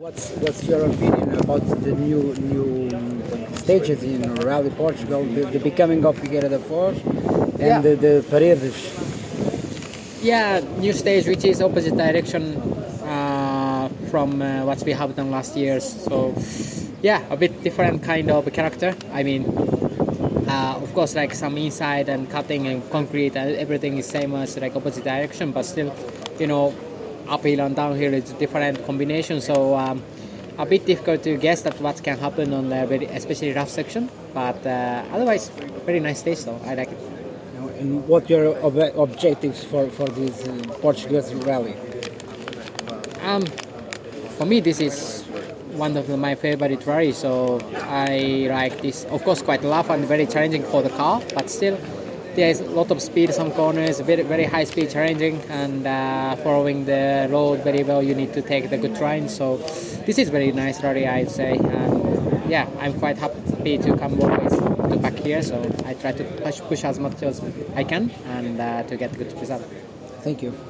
What's what's your opinion about the new new stages in Rally Portugal, the, the becoming of Figueira da Foz and Yeah. the, the Paredes? Yeah, new stage which is opposite direction uh, from uh, what we have done last year. So yeah, a bit different kind of character. I mean, uh, of course, like some inside and cutting and concrete and everything is same as like opposite direction, but still, you know, uphill and downhill is different combination. So. Um, a bit difficult to guess that what can happen on the very, especially rough section, but uh, otherwise very nice stage though. I like it. And what your ob- objectives for for this uh, Portuguese rally? Um, for me, this is one of my favorite rallies. So I like this. Of course, quite rough and very challenging for the car, but still, there is a lot of speed, some corners, very very high speed, challenging, and uh, following the road very well. You need to take the good train. So this is very nice rally, I'd say. And yeah, I'm quite happy to come to back here. So I try to push push as much as I can and uh, to get good result. Thank you.